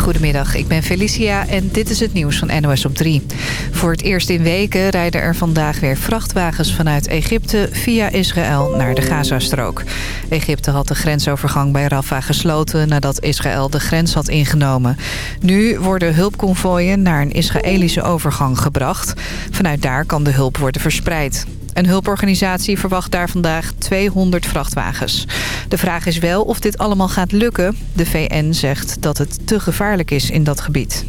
Goedemiddag, ik ben Felicia en dit is het nieuws van NOS op 3. Voor het eerst in weken rijden er vandaag weer vrachtwagens vanuit Egypte via Israël naar de Gazastrook. Egypte had de grensovergang bij Rafah gesloten nadat Israël de grens had ingenomen. Nu worden hulpconvooien naar een Israëlische overgang gebracht. Vanuit daar kan de hulp worden verspreid. Een hulporganisatie verwacht daar vandaag 200 vrachtwagens. De vraag is wel of dit allemaal gaat lukken. De VN zegt dat het te gevaarlijk is in dat gebied.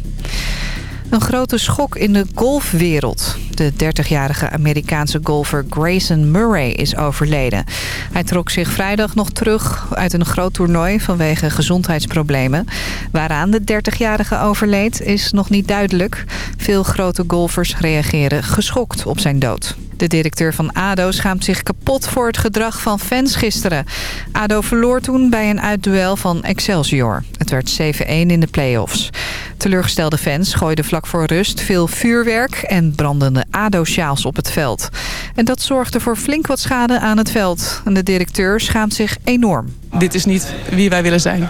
Een grote schok in de golfwereld. De 30-jarige Amerikaanse golfer Grayson Murray is overleden. Hij trok zich vrijdag nog terug uit een groot toernooi vanwege gezondheidsproblemen. Waaraan de 30-jarige overleed is nog niet duidelijk. Veel grote golfers reageren geschokt op zijn dood. De directeur van ADO schaamt zich kapot voor het gedrag van fans gisteren. ADO verloor toen bij een uitduel van Excelsior. Het werd 7-1 in de play-offs. Teleurgestelde fans gooiden vlak voor rust veel vuurwerk en brandende ADO-sjaals op het veld. En dat zorgde voor flink wat schade aan het veld. En de directeur schaamt zich enorm. Dit is niet wie wij willen zijn.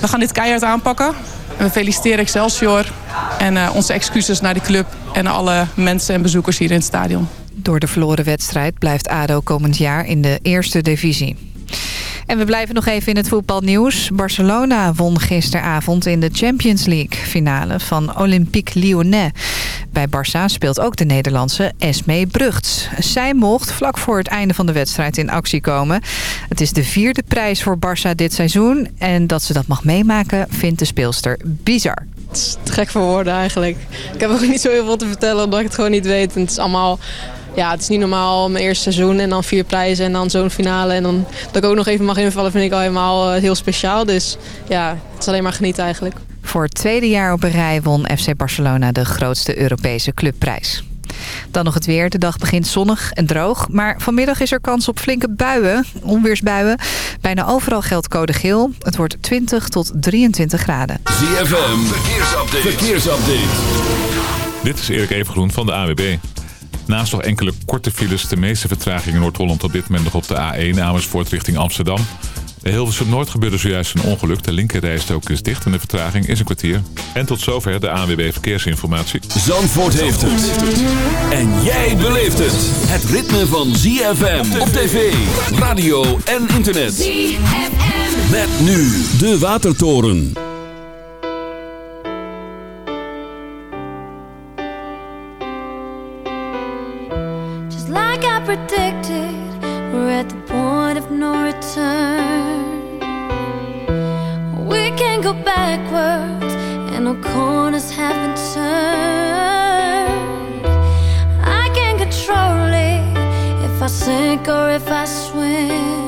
We gaan dit keihard aanpakken. We feliciteren Excelsior en uh, onze excuses naar de club en alle mensen en bezoekers hier in het stadion. Door de verloren wedstrijd blijft ADO komend jaar in de eerste divisie. En we blijven nog even in het voetbalnieuws. Barcelona won gisteravond in de Champions League finale van Olympique Lyonnais. Bij Barça speelt ook de Nederlandse Esme Brugts. Zij mocht vlak voor het einde van de wedstrijd in actie komen. Het is de vierde prijs voor Barça dit seizoen. En dat ze dat mag meemaken vindt de speelster bizar. Het is te gek voor woorden eigenlijk. Ik heb ook niet zo heel veel te vertellen omdat ik het gewoon niet weet. Het is allemaal ja, het is niet normaal mijn eerste seizoen en dan vier prijzen en dan zo'n finale. En dan dat ik ook nog even mag invallen vind ik al helemaal heel speciaal. Dus ja, het is alleen maar genieten eigenlijk. Voor het tweede jaar op een rij won FC Barcelona de grootste Europese clubprijs. Dan nog het weer. De dag begint zonnig en droog. Maar vanmiddag is er kans op flinke buien, onweersbuien. Bijna overal geldt code geel. Het wordt 20 tot 23 graden. ZFM, verkeersupdate. verkeersupdate. Dit is Erik Evengroen van de AWB. Naast nog enkele korte files, de meeste vertraging in Noord-Holland op dit moment nog op de A1 Amersfoort richting Amsterdam. Hilversum Noord gebeurde zojuist een ongeluk. De linkerrijstrook is dicht en de vertraging is een kwartier. En tot zover de ANWB Verkeersinformatie. Zandvoort heeft het. En jij beleeft het. Het ritme van ZFM op tv, radio en internet. ZFM. Met nu de Watertoren. Just like I predicted, we're at the point of no return. We can't go backwards, and no corners have been turned. I can't control it if I sink or if I swim.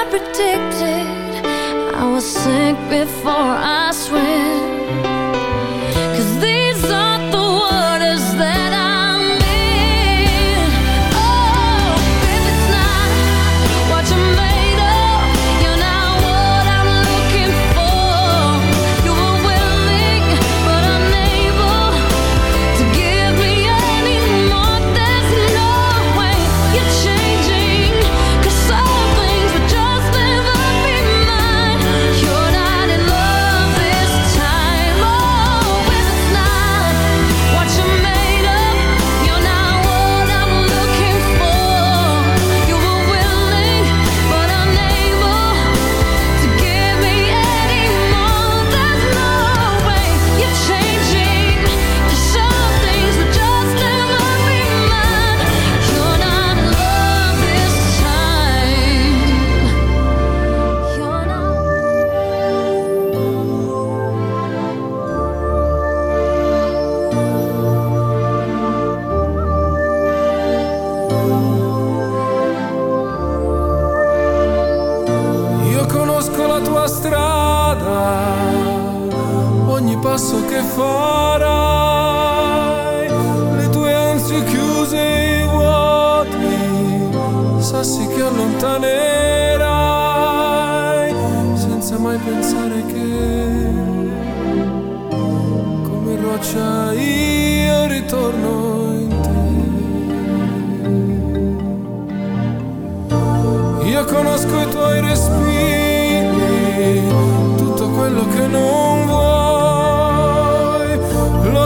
I predicted I would sink before I swim.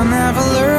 I'll never learn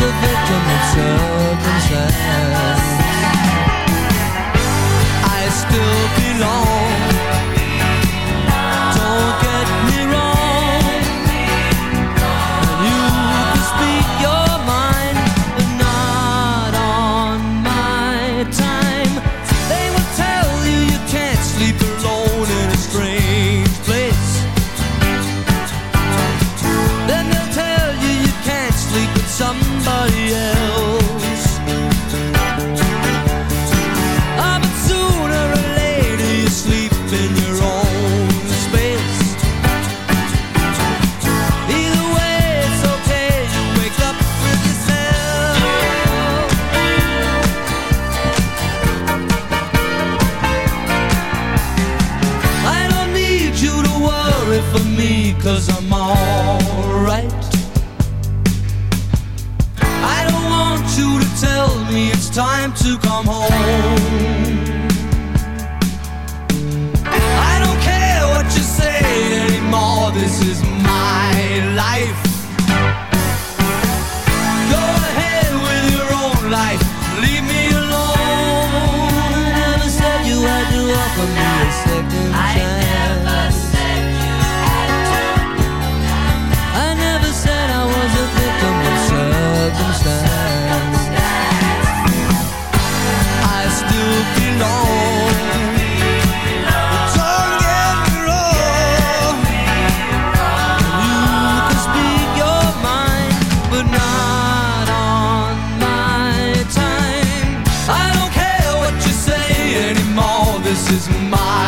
a victim of circumstance. Is my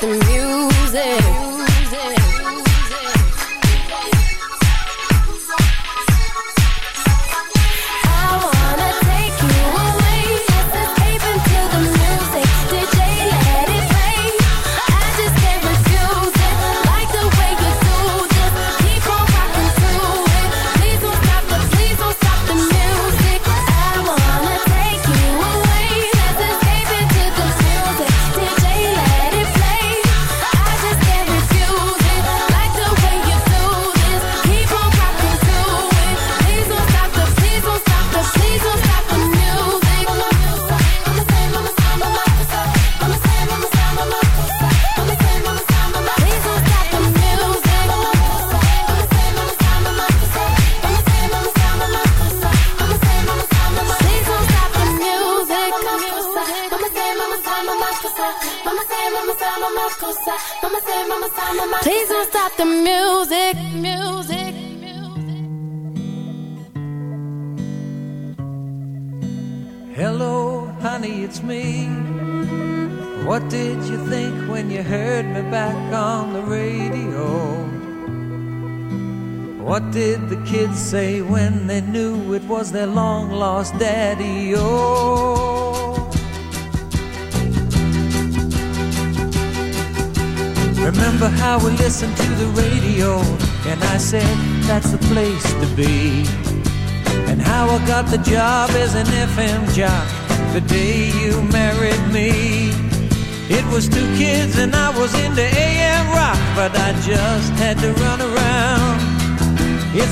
The music.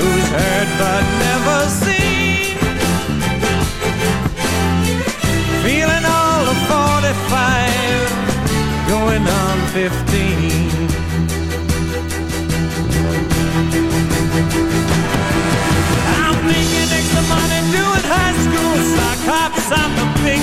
who's heard but never seen. Feeling all of 45, going on 15. I'm making extra money doing high school sock hops. I'm a big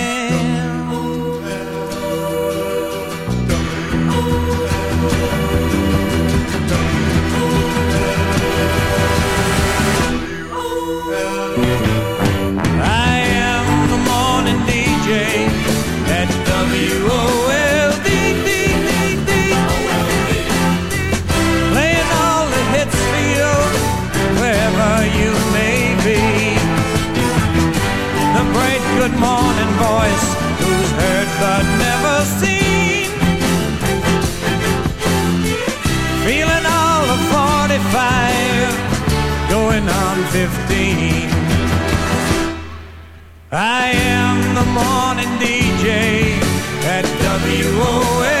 15. I am the morning DJ at WOLD.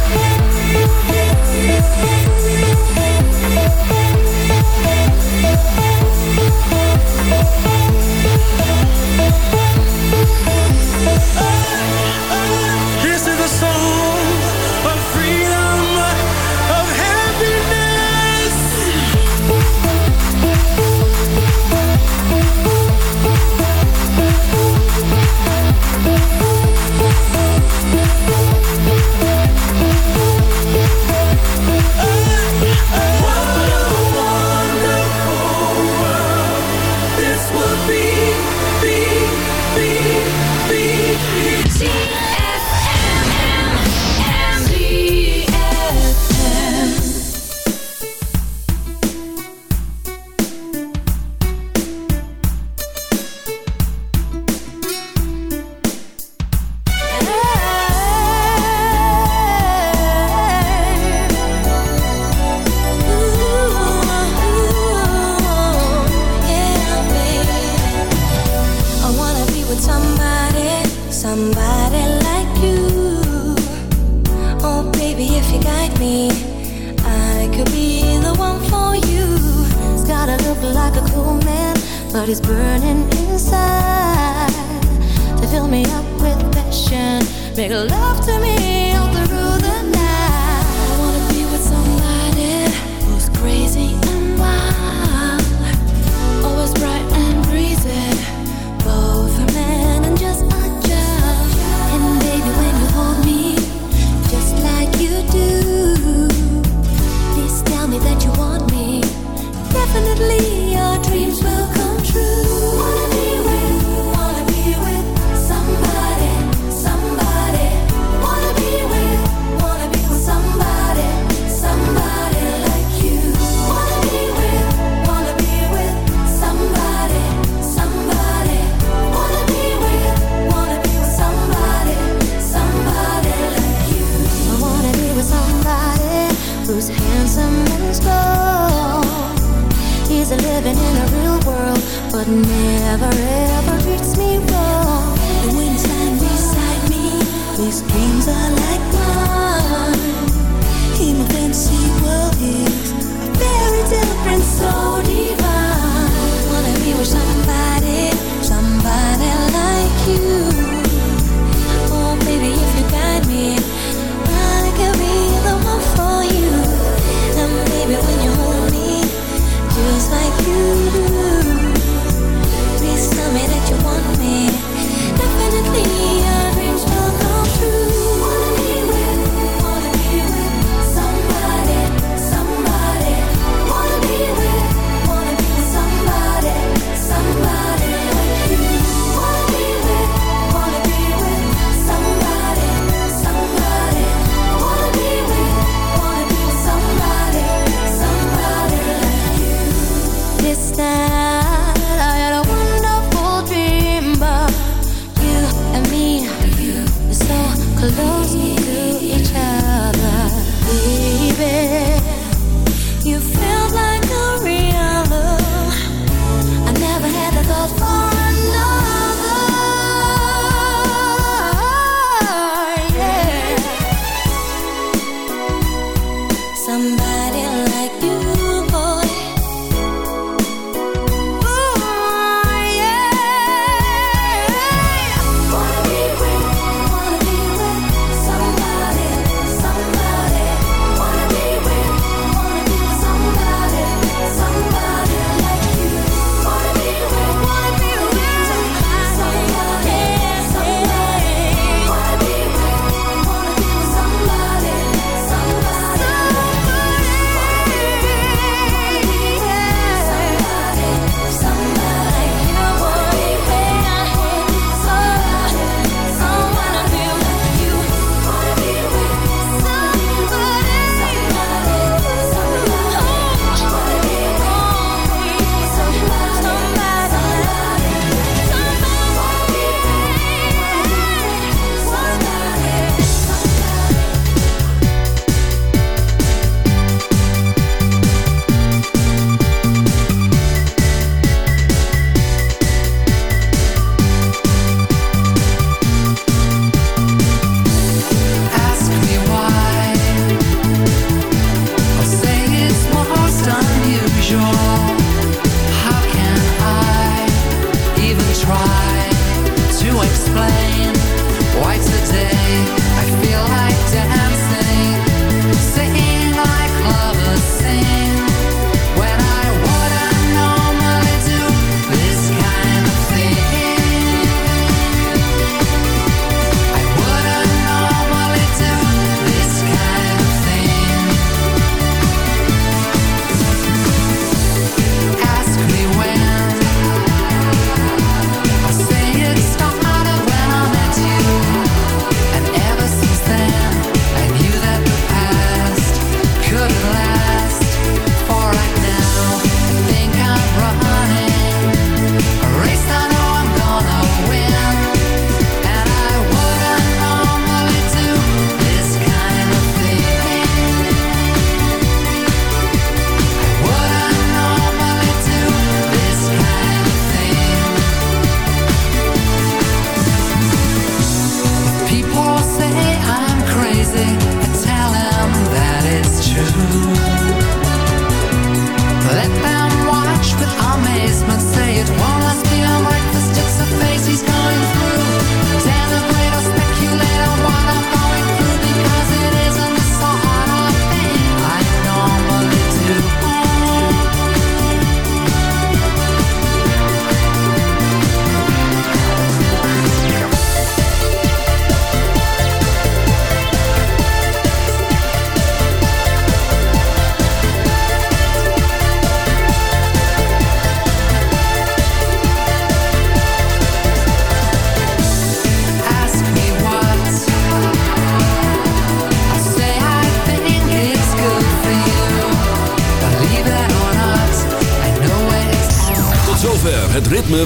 Thank